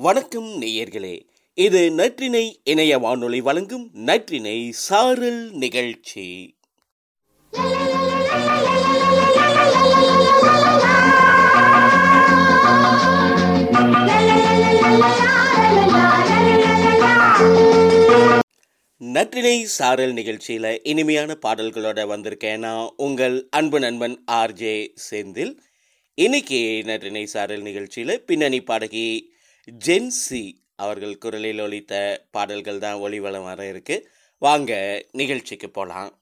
வணக்கம் நேயர்களே. இது நற்றினை இணைய வானொலி வழங்கும் நற்றினை சாரல் நிகழ்ச்சி. நற்றினை சாரல் நிகழ்ச்சியில இனிமையான பாடல்களோட வந்திருக்கேன் நான் உங்கள் அன்பு நண்பன் ஆர்ஜே செந்தில். இன்னைக்கு நற்றினை சாரல் நிகழ்ச்சியில பின்னணி பாடகி ஜென்சி அவர்கள் குரலில் ஒழித்த பாடல்கள் தான் ஒளிவளம் வர இருக்கு. வாங்க நிகழ்ச்சிக்கு போகலாம்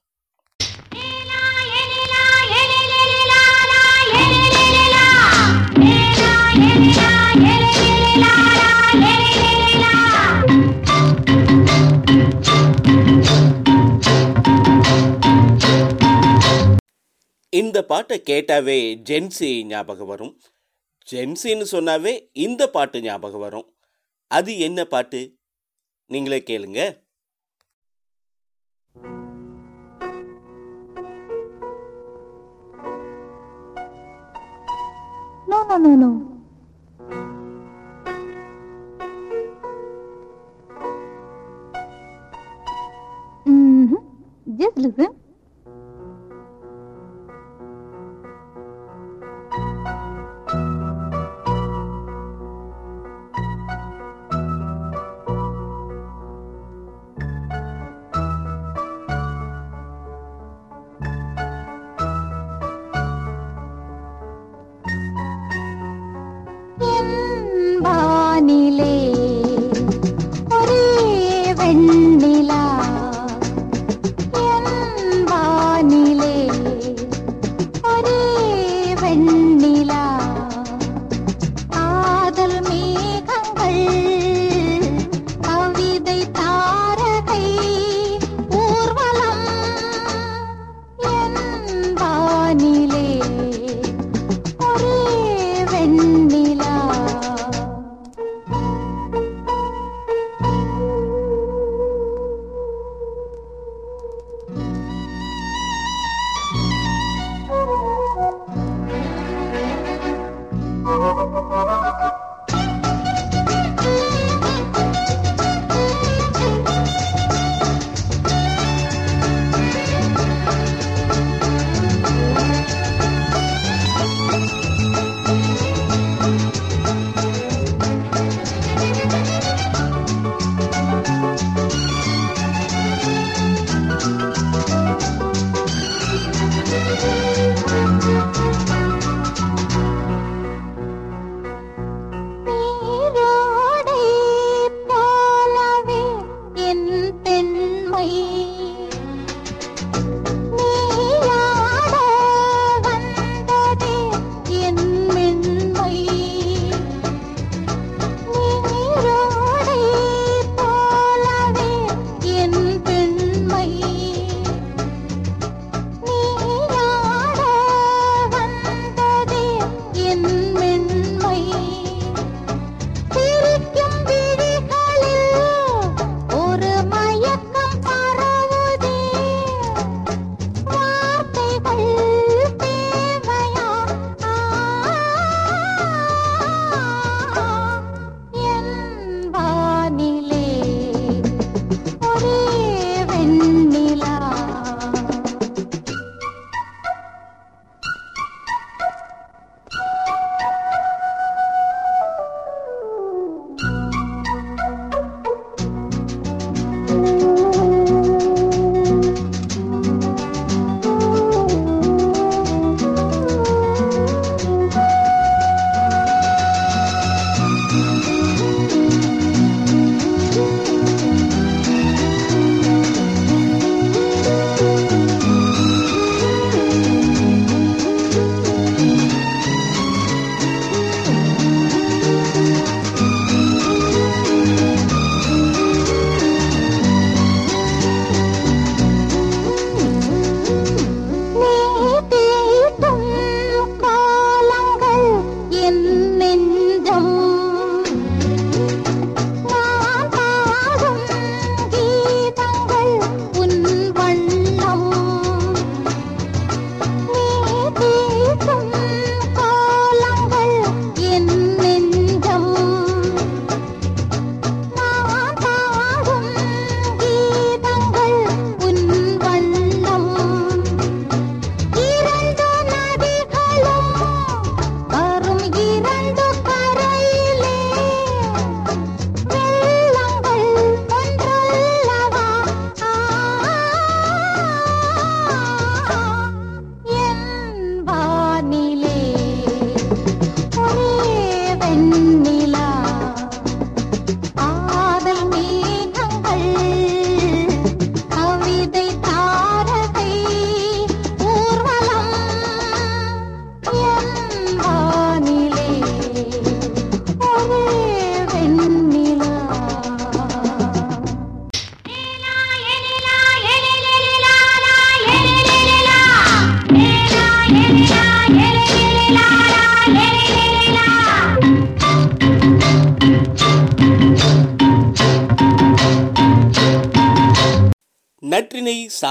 இந்த பாட்டை கேட்டாவே ஜென்சி ஞாபகம் வரும். ஜென்சின்னு சொன்னாவே இந்த பாட்டு ஞாபகம் வரும் அது என்ன பாட்டு நீங்களே கேளுங்க No, no, no, no. Mm-hmm. Just listen. anh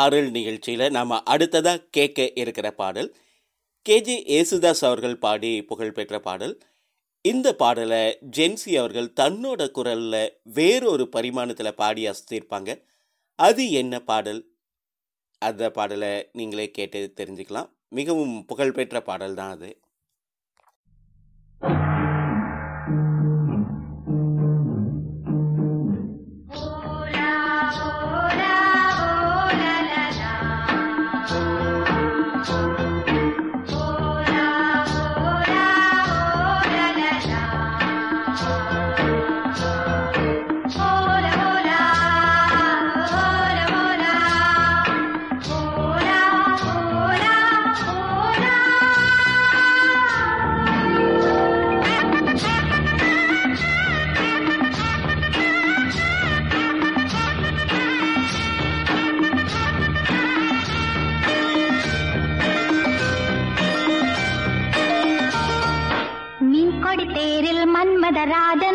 அருள் நிகழ்ச்சியில் நாம் அடுத்ததாக கேட்க இருக்கிற பாடல். கேஜி ஏசுதாஸ் அவர்கள் பாடி புகழ்பெற்ற பாடல். இந்த பாடலை ஜென்சி அவர்கள் தன்னோட குரலில் வேறொரு பரிமாணத்தில் பாடி அசத்திருப்பாங்க. அது என்ன பாடல்? அந்த பாடலை நீங்களே கேட்டு தெரிஞ்சுக்கலாம். மிகவும் புகழ்பெற்ற பாடல் தான் அது. தராத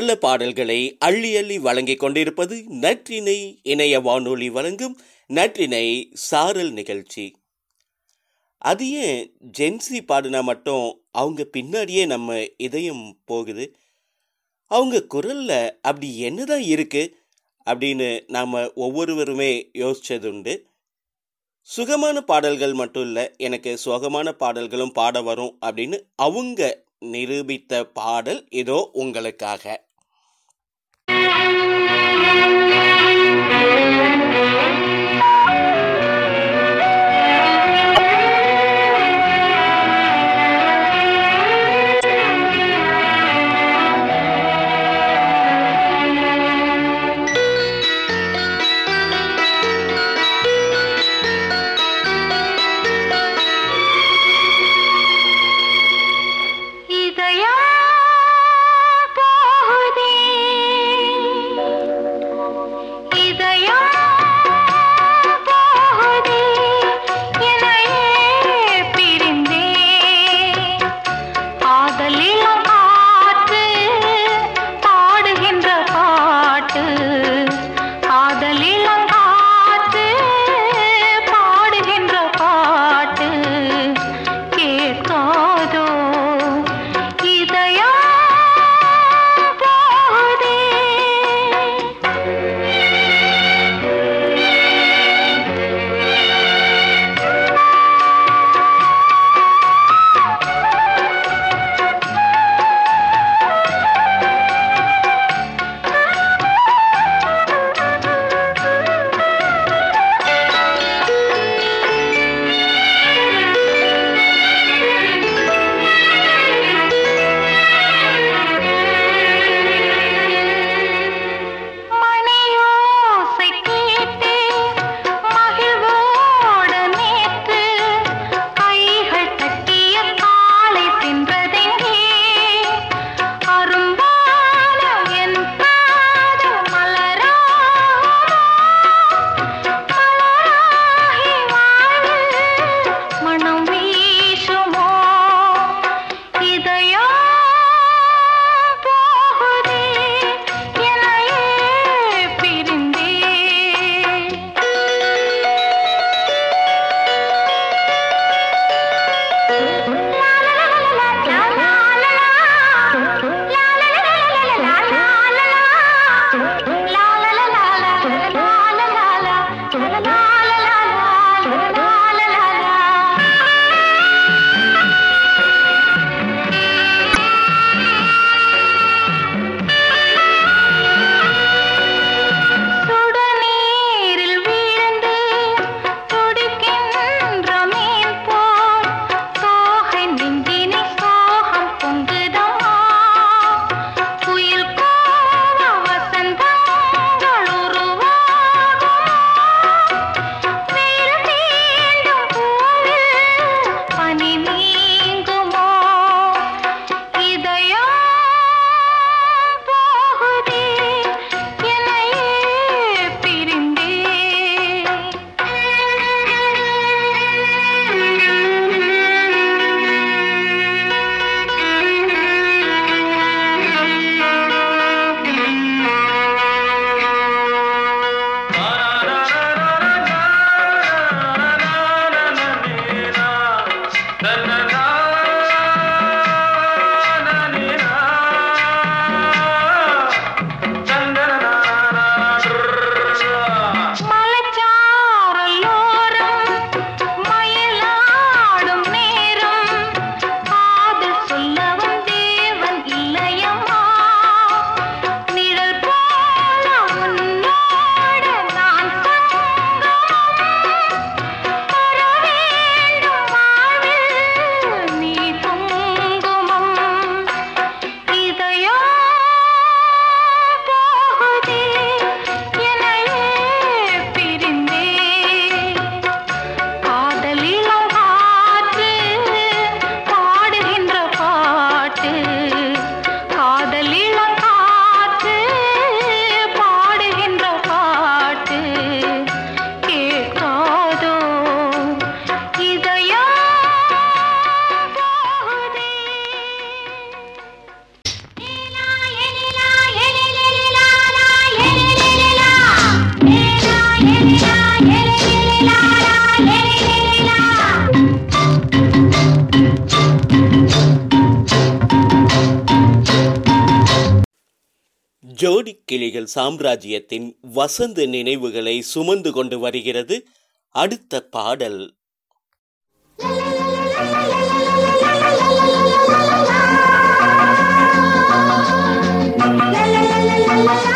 நல்ல பாடல்களை அள்ளி அள்ளி வழங்கிக் கொண்டிருப்பது நற்றினை இணைய வானொலி வழங்கும் நற்றினை சாரல் நிகழ்ச்சி. அது ஏன் ஜென்சி பாடினா மட்டும் அவங்க பின்னாடியே நம்ம இதயம் போகுது? அவங்க குரல்ல அப்படி என்னதான் இருக்கு? அப்படின்னு நாம் ஒவ்வொருவருமே யோசிச்சதுண்டு. சுகமான பாடல்கள் மட்டும் இல்லை எனக்கு சுகமான பாடல்களும் பாட வரும் அப்படின்னு அவங்க நிரூபித்த பாடல் இதோ உங்களுக்காக. இதயம் சாம்ராஜ்யத்தின் வசந்த நினைவுகளை சுமந்து கொண்டு வருகிறது அடுத்த பாடல் la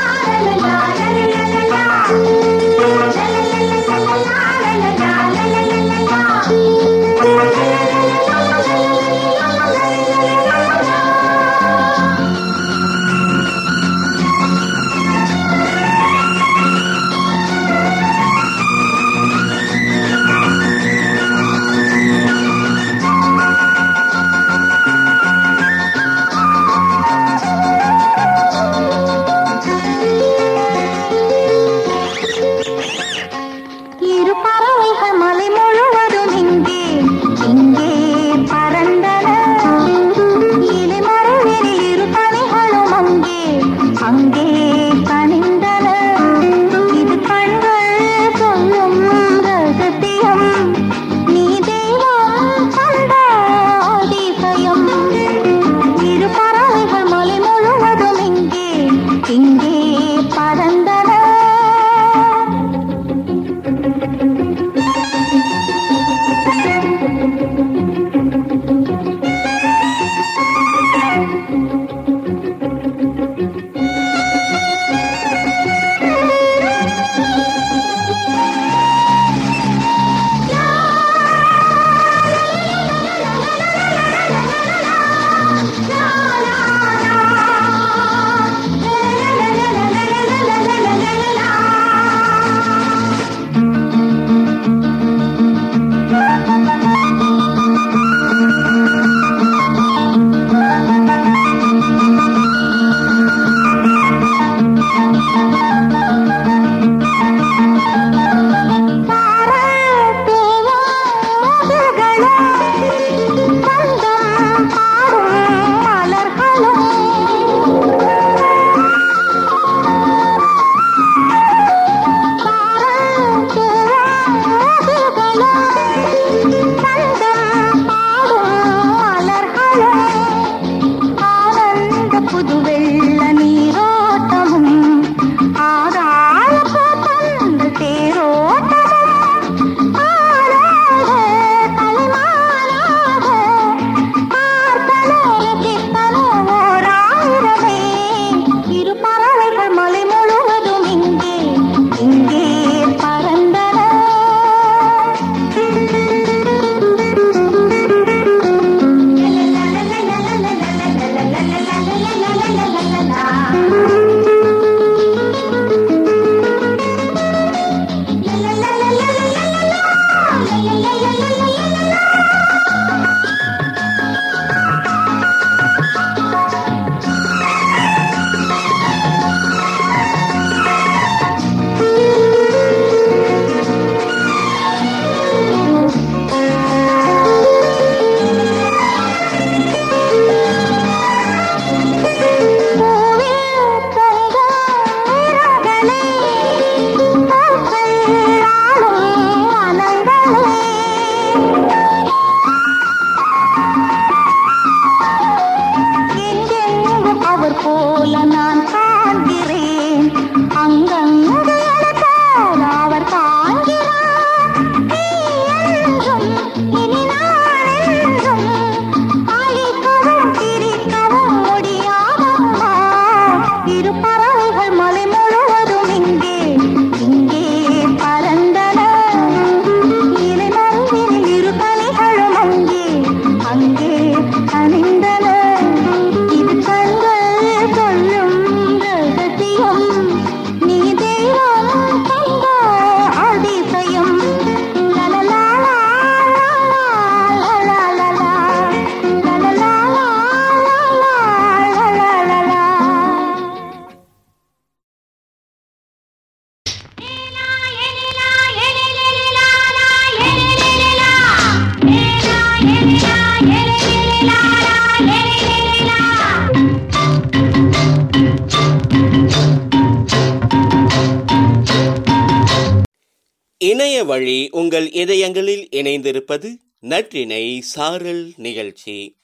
இணைய வழி உங்கள் இதயங்களில் இணைந்திருப்பது நற்றினை சாரல் நிகழ்ச்சி.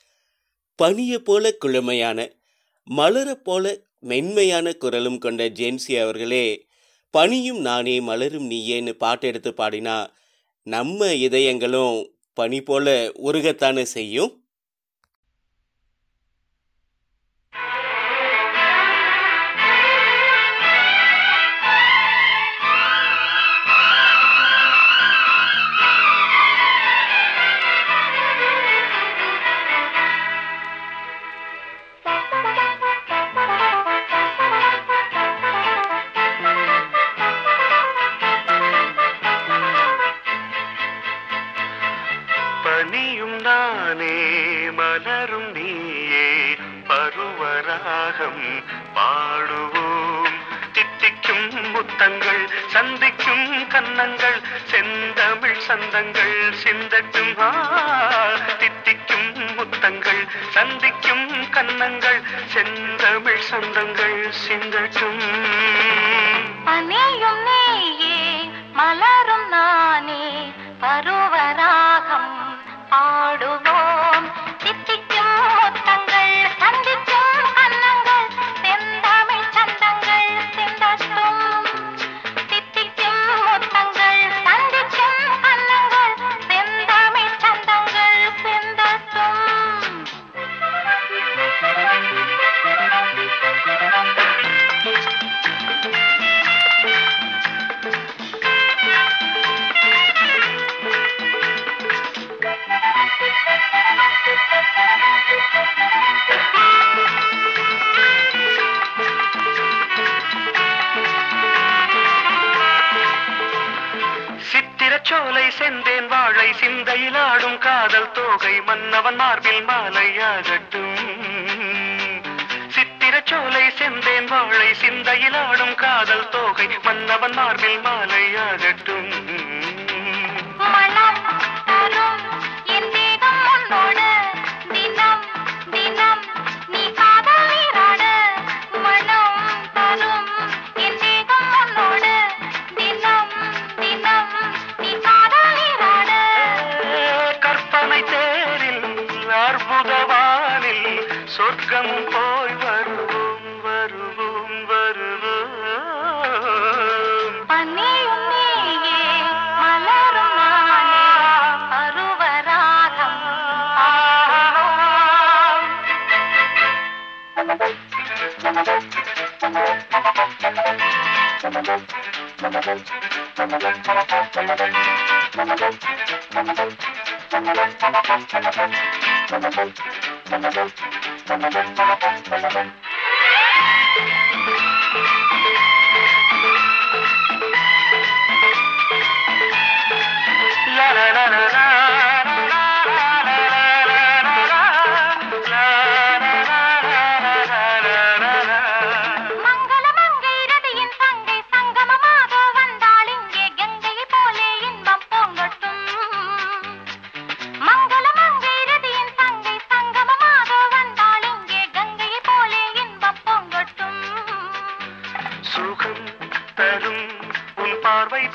பனிய போல குளுமையான மலரப்போல மென்மையான குரலும் கொண்ட ஜேம்சி அவர்களே பனியும் நானே மலரும் நீயேன்னு பாட்டெடுத்து பாடினா நம்ம இதயங்களும் பனி போல உருகத்தானே செய்யும்?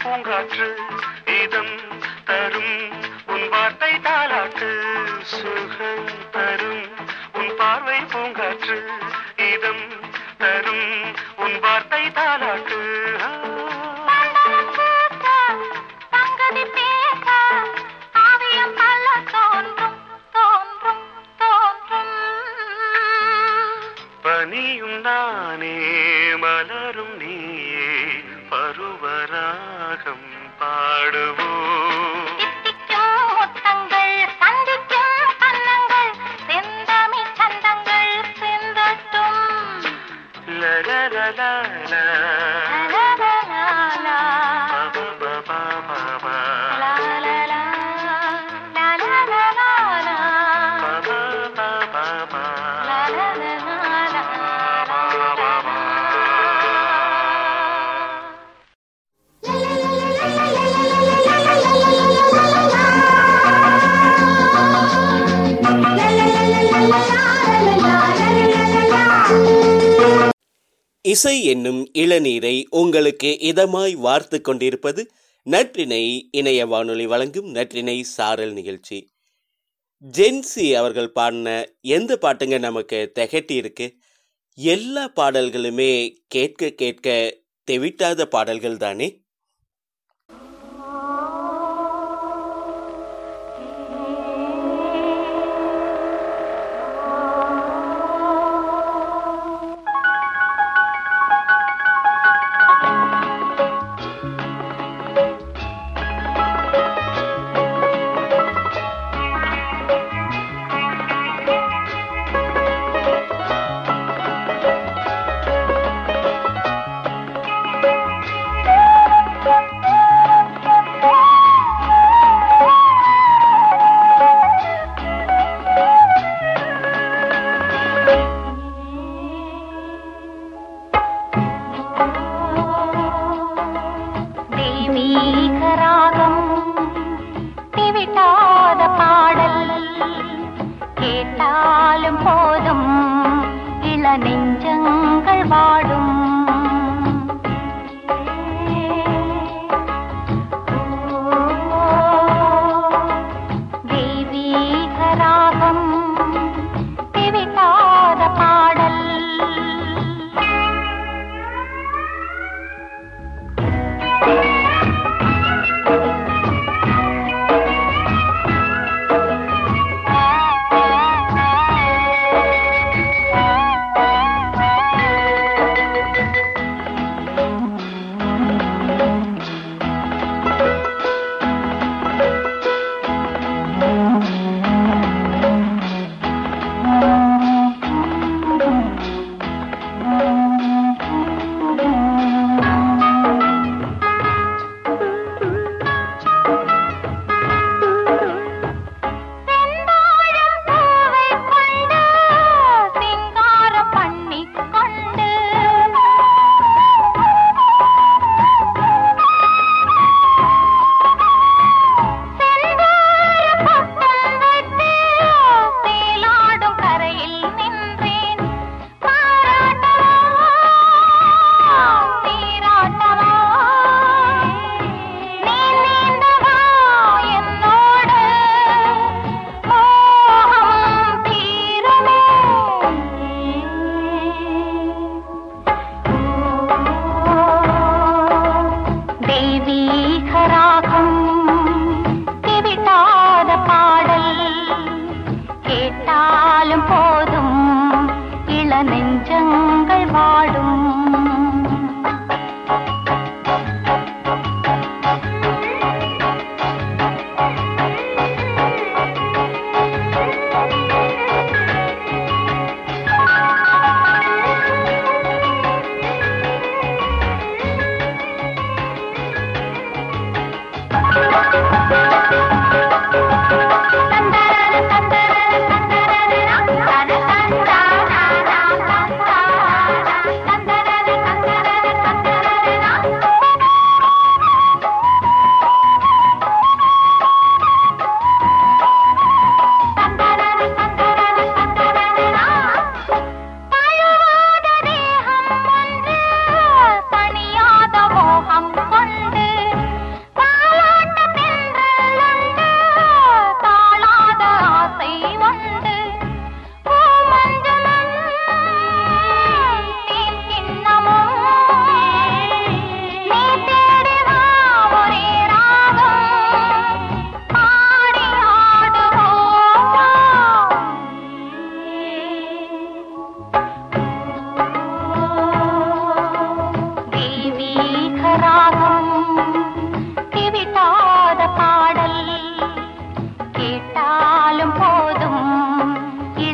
不可知。இசை என்னும் இளநீரை உங்களுக்கு இதமாய் வார்த்து கொண்டிருப்பது நற்றினை இணைய வானொலி வழங்கும் நற்றினை சாரல் நிகழ்ச்சி. ஜென்சி அவர்கள் பாடின எந்த பாட்டுங்க நமக்கு திகட்டி இருக்கு? எல்லா பாடல்களுமே கேட்க கேட்க தெவிட்டாத பாடல்கள் தானே?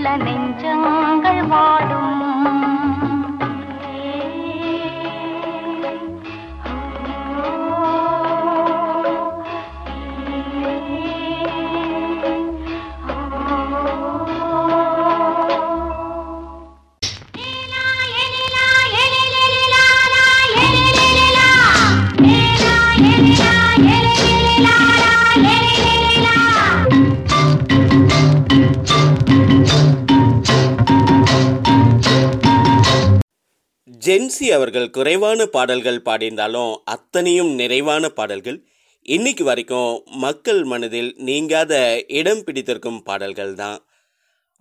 了，林中个我。ஜென்சி அவர்கள் குறைவான பாடல்கள் பாடியிருந்தாலும் அத்தனையும் நிறைவான பாடல்கள். இன்னைக்கு வரைக்கும் மக்கள் மனதில் நீங்காத இடம் பிடித்திருக்கும் பாடல்கள் தான்.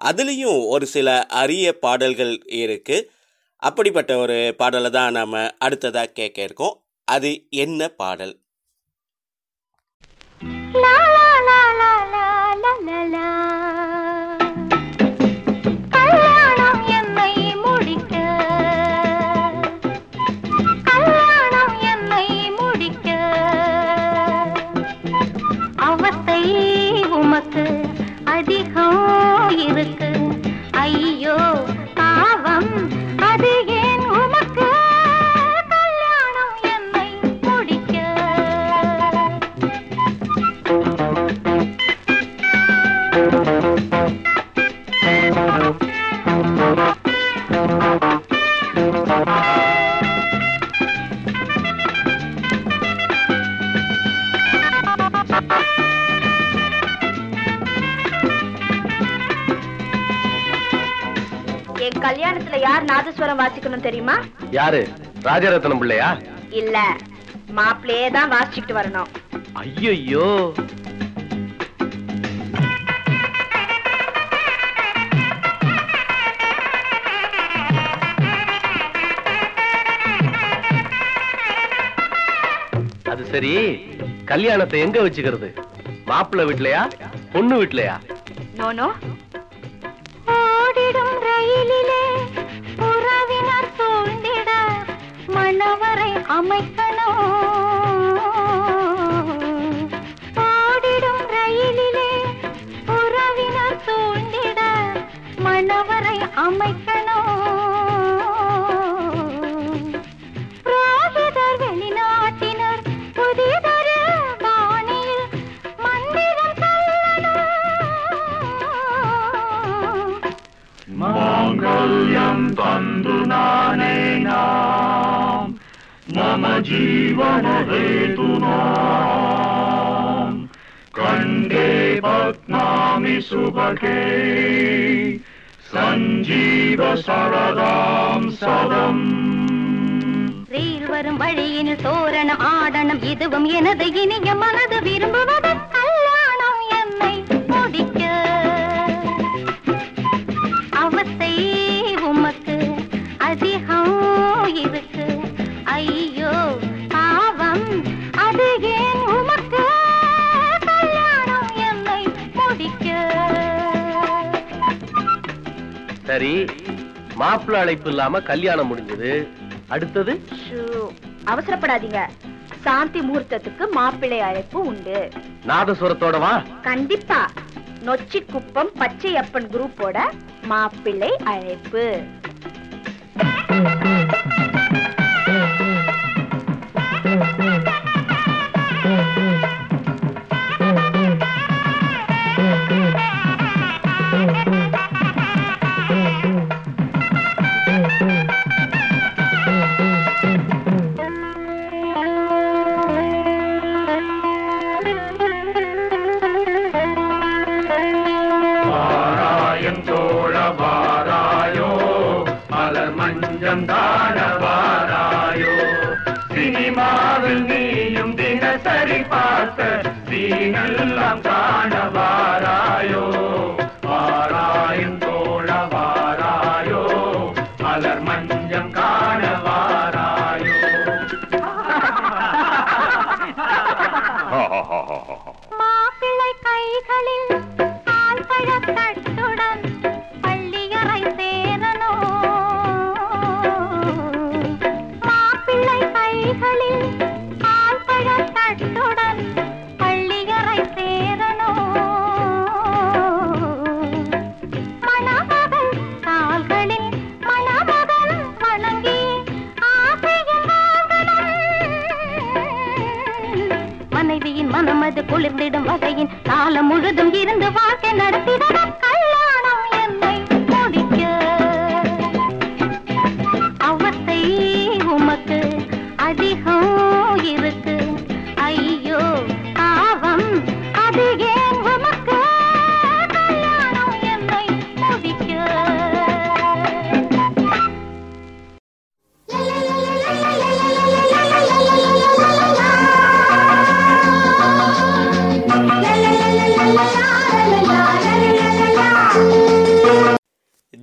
அதுலேயும் ஒரு சில அரிய பாடல்கள் இருக்குது அப்படிப்பட்ட ஒரு பாடலை தான் நாம் அடுத்ததாக கேட்க இருக்கோம். அது என்ன பாடல்? la உமக்கு அதிகம் இருக்கு. ஐயோ பாவம் அது ஏன் உமக்கு கல்யாணத்துல யார் நாதஸ்வரம் வாசிக்கணும் தெரியுமா? யாரு? ராஜரத்னம் பிள்ளையா? இல்ல. மாப்பிள்ளையே தான் வாசிச்சுக்கிட்டு வரணும். ஐயோ அது சரி. கல்யாணத்தை எங்க வச்சுக்கிறது? மாப்பிள்ளை வீட்லயா? பொண்ணு வீட்லயா? நோனோ ಜೀವನ ಹೇತು ಕಂಡೇ ಪತ್ನಾಮಿ ಸುಭಗೆ. சஞ்சீவ சரதாம் சதம் வரும் வழியின் தோரணம் ஆடணம் இதுவும் எனது இனிய மனது விரும்புவது சரி மாப்பிள்ளை அழைப்பு இல்லாம கல்யாணம் முடிஞ்சது. அடுத்தது? அவசரப்படாதீங்க. சாந்தி முகூர்த்தத்துக்கு மாப்பிள்ளை அழைப்பு உண்டு. நாதஸ்வரத்தோட வா. கண்டிப்பா. நொச்சி குப்பம் பச்சையப்பன் குரூப்போட மாப்பிள்ளை அழைப்பு.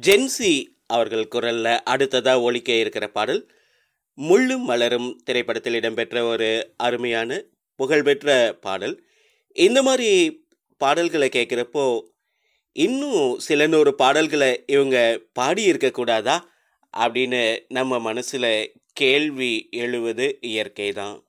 ஜென்சி அவர்கள் குரல்ல அடுத்ததா ஒலிக்க இருக்கிற பாடல் முள்ளும் மலரும் திரைப்படத்தில் இடம்பெற்ற ஒரு அருமையான புகழ்பெற்ற பாடல். இந்த மாதிரி பாடல்களை கேட்குறப்போ இன்னும் சில நூறு பாடல்களை இவங்க பாடி இருக்கக்கூடாதா அப்படின்னு நம்ம மனசில் கேள்வி எழுவது இயற்கை தான்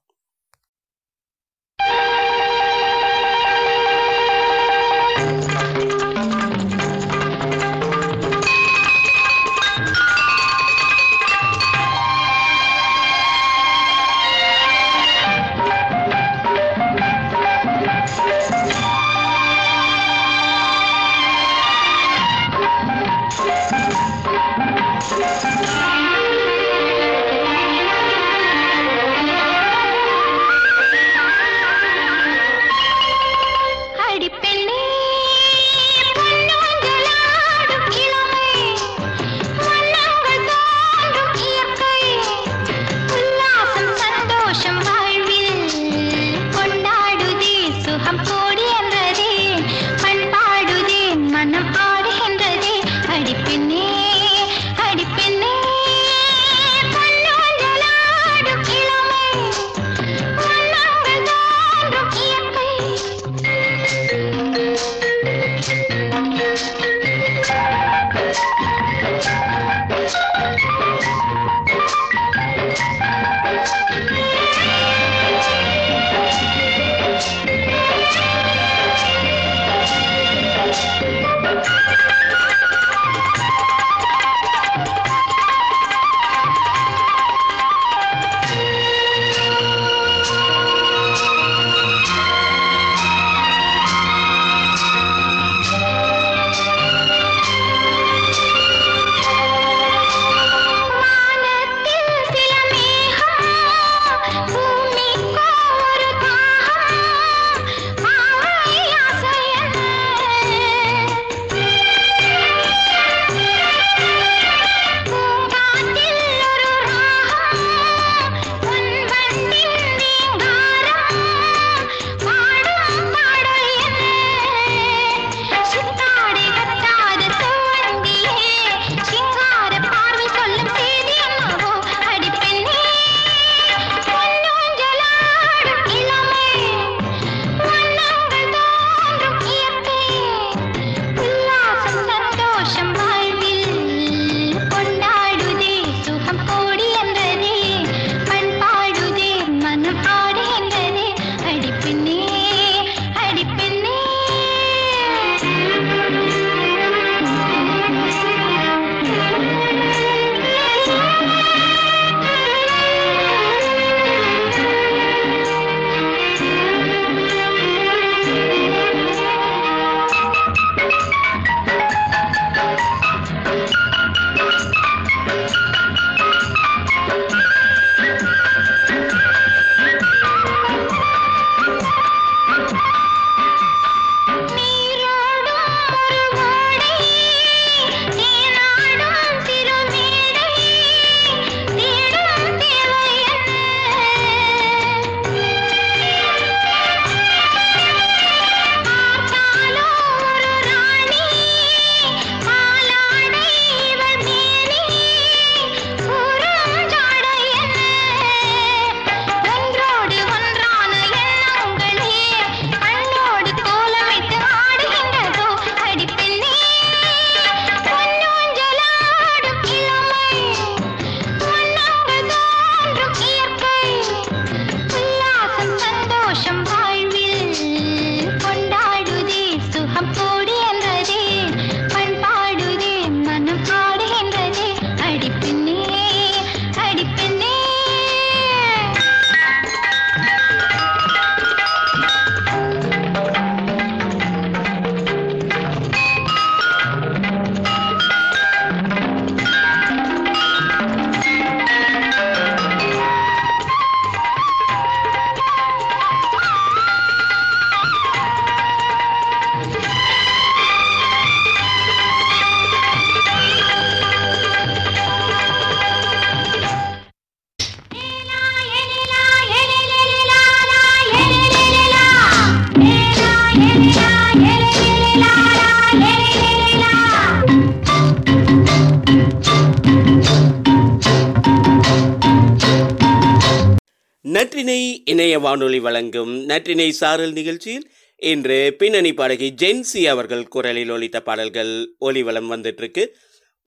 வானொலி வழங்கும் நற்றினை சாரல் நிகழ்ச்சியில் இன்று பின்னணி பாடகி ஜென்சி அவர்கள் குரலில் ஒழித்த பாடல்கள் ஒலிவலம் வந்துட்டுருக்கு.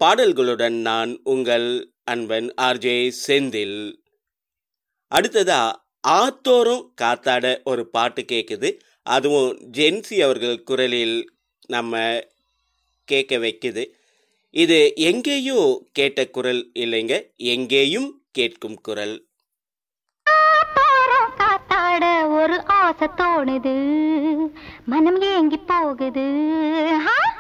பாடல்களுடன் நான் உங்கள் அன்பன் ஆர்ஜே செந்தில். அடுத்ததா ஆத்தோறும் காத்தாட ஒரு பாட்டு கேட்குது அதுவும் ஜென்சி அவர்கள் குரலில் நம்ம கேட்க வைக்குது. இது எங்கேயோ கேட்ட குரல் இல்லைங்க எங்கேயும் கேட்கும் குரல். ஆட ஒரு ஆசை தோணுது. மனம் ஏங்கி போகுது. ஹா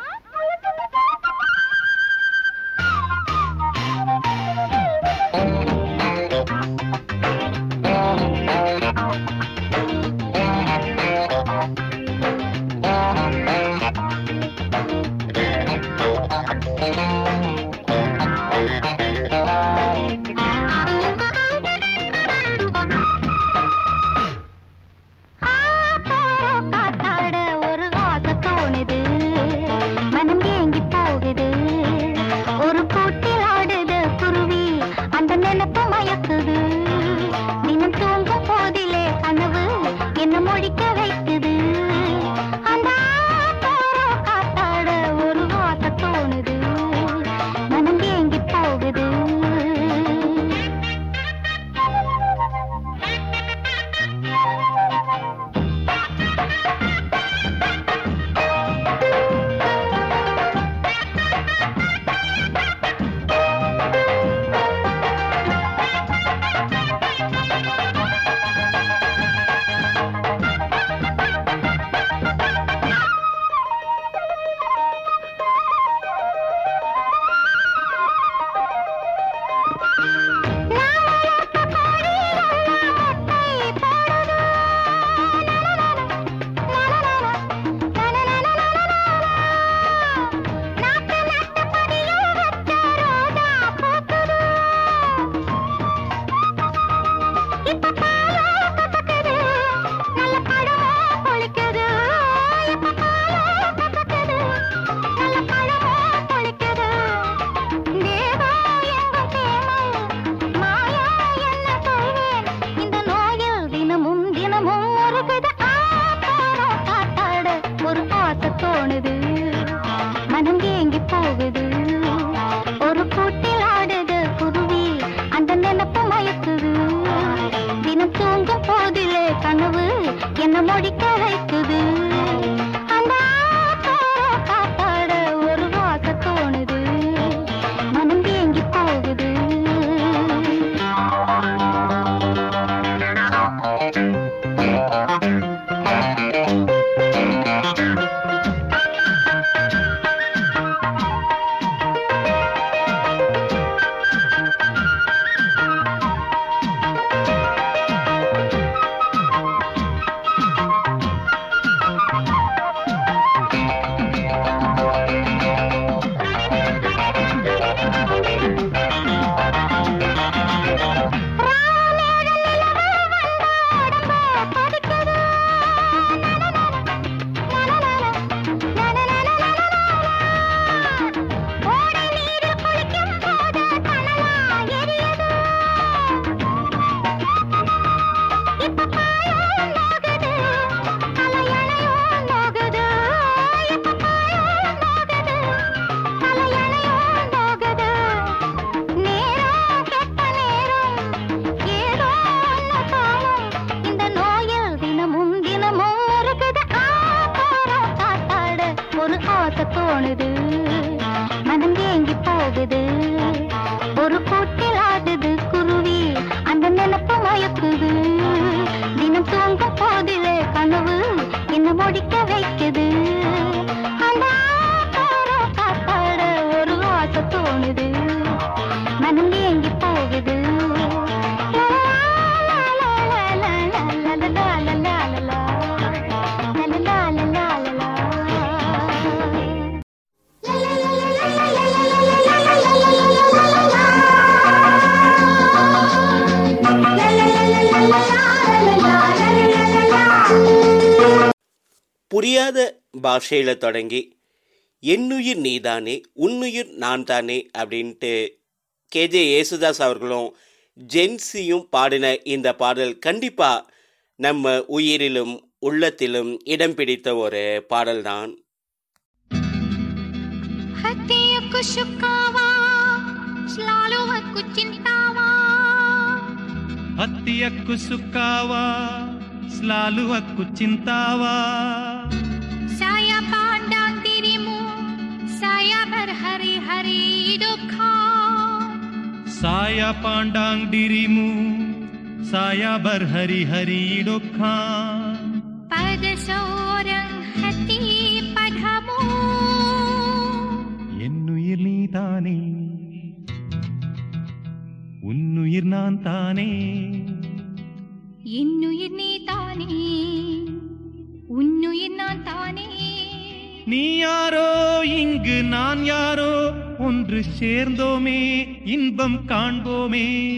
பாஷையில் தொடங்கி என்னுயிர் நீதானே உன்னுயிர் நான் தானே அப்படின்ட்டு கேஜே யேசுதாஸ் அவர்களும் ஜென்சியும் பாடின இந்த பாடல் கண்டிப்பாக நம்ம உயிரிலும் உள்ளத்திலும் இடம் பிடித்த ஒரு பாடல்தான். హత్యకు సుఖావా స్లాలువకు చింతావా दया भर हरि हरि दुखा साया पांडांग डिरिमु साया भर हरि हरि दुखा पद सोरं हति पढ़मो என்னுயிர் நீ தானே உன்னுயிர் நான் தானே என்னுயிர் நீ தானே உன்னுயிர் நான் தானே நீ யாரோ? இங்கு நான் யாரோ? ஒன்று சேர்ந்தோமே இன்பம் காண்போமே.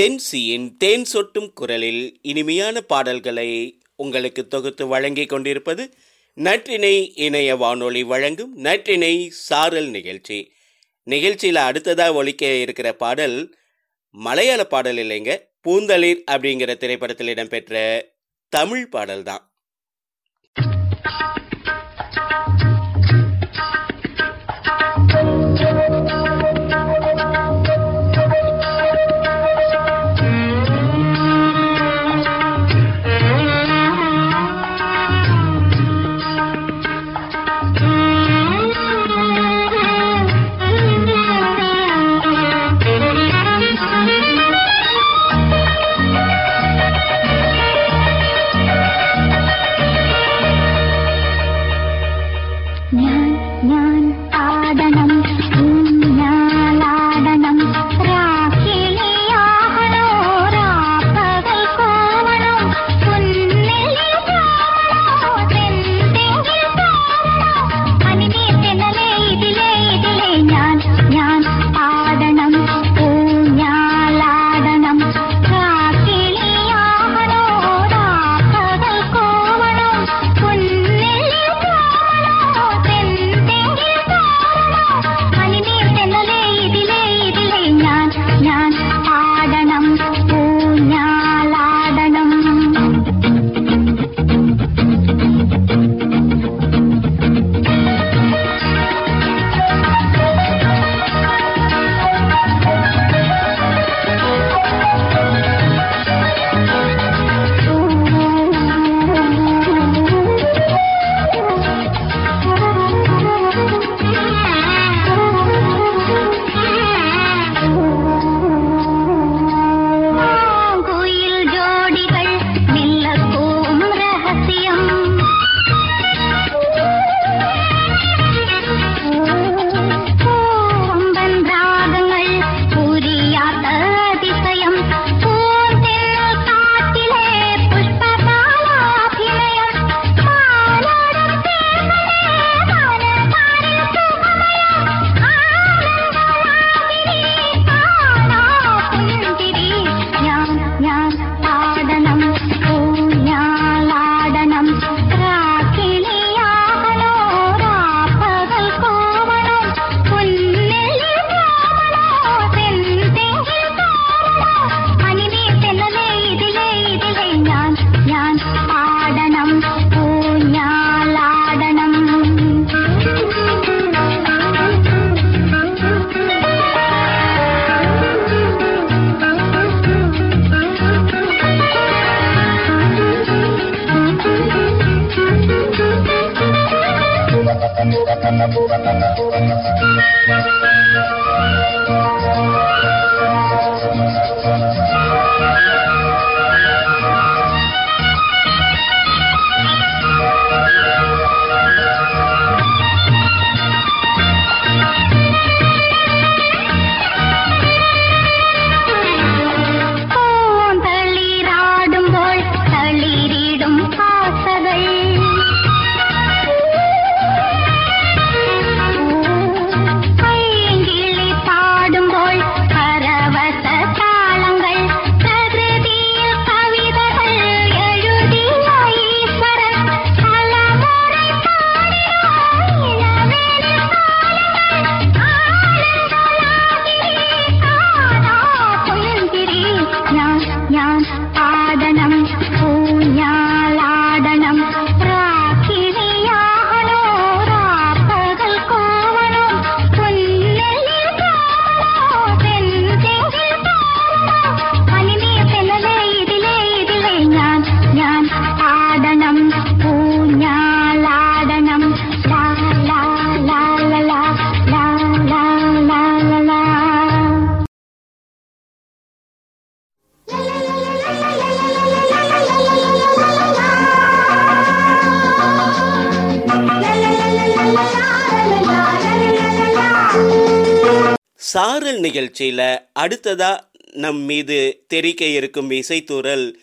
ஜென்சியின் தேன் சொட்டும் குரலில் இனிமையான பாடல்களை உங்களுக்கு தொகுத்து வழங்கி கொண்டிருப்பது நற்றினை இணைய வானொலி வழங்கும் நற்றினை சாரல் நிகழ்ச்சி. நிகழ்ச்சியில் அடுத்ததாக ஒழிக்க இருக்கிற பாடல் மலையாள பாடல் இல்லைங்க பூந்தளிர் அப்படிங்கிற திரைப்படத்தில் இடம்பெற்ற தமிழ் பாடல்தான். நிகழ்ச்சியில் அடுத்ததாக நம் மீது தெரிக்க இருக்கும் இசைத்தூரல்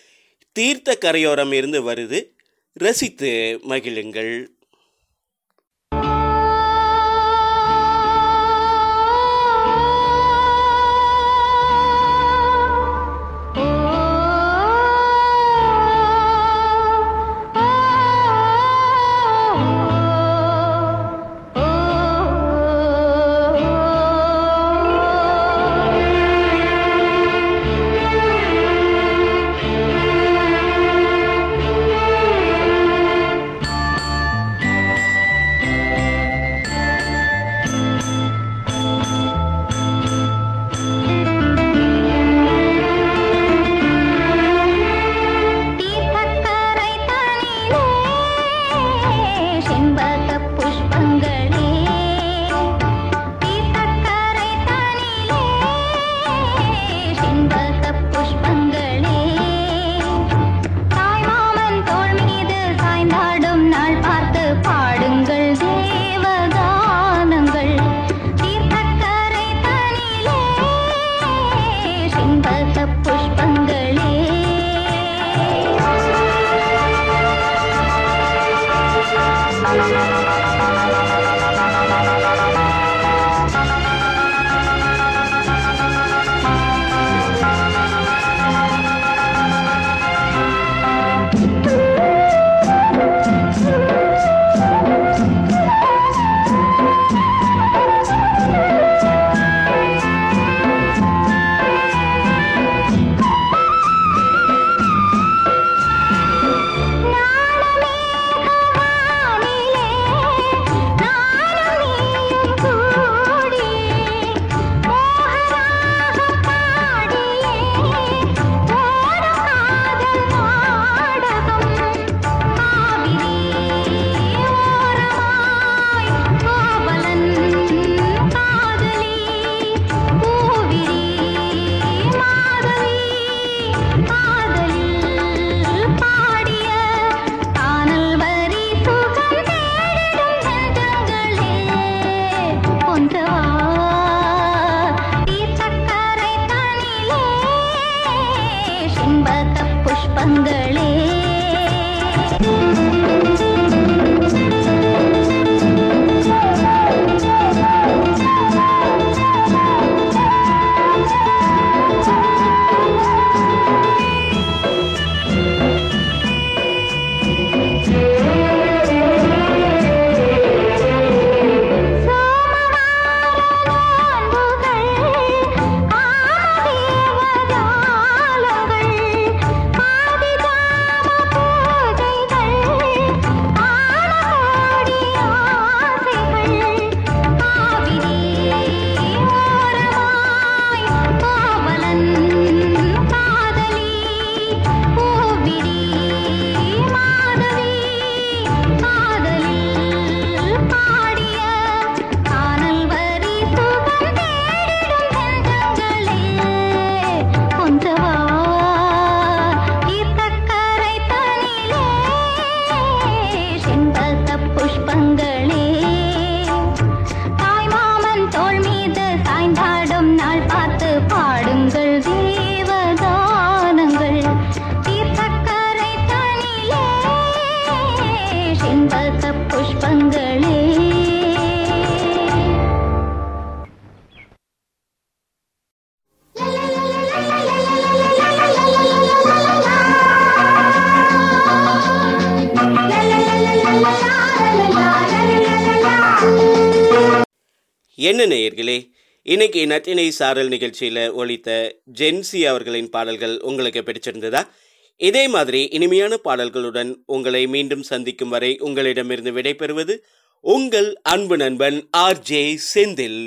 தீர்த்த கரையோரம் இருந்து வருது. ரசித்து மகிழுங்கள். என்ன நேயர்களே? இன்னைக்கு நட்டினை சாரல் நிகழ்ச்சியில் ஒழித்த ஜென்சி அவர்களின் பாடல்கள் உங்களுக்கு பிடிச்சிருந்ததா? இதே மாதிரி இனிமையான பாடல்களுடன் உங்களை மீண்டும் சந்திக்கும் வரை உங்களிடமிருந்து விடைபெறுவது உங்கள் அன்பு நண்பன் ஆர் ஜே செந்தில்.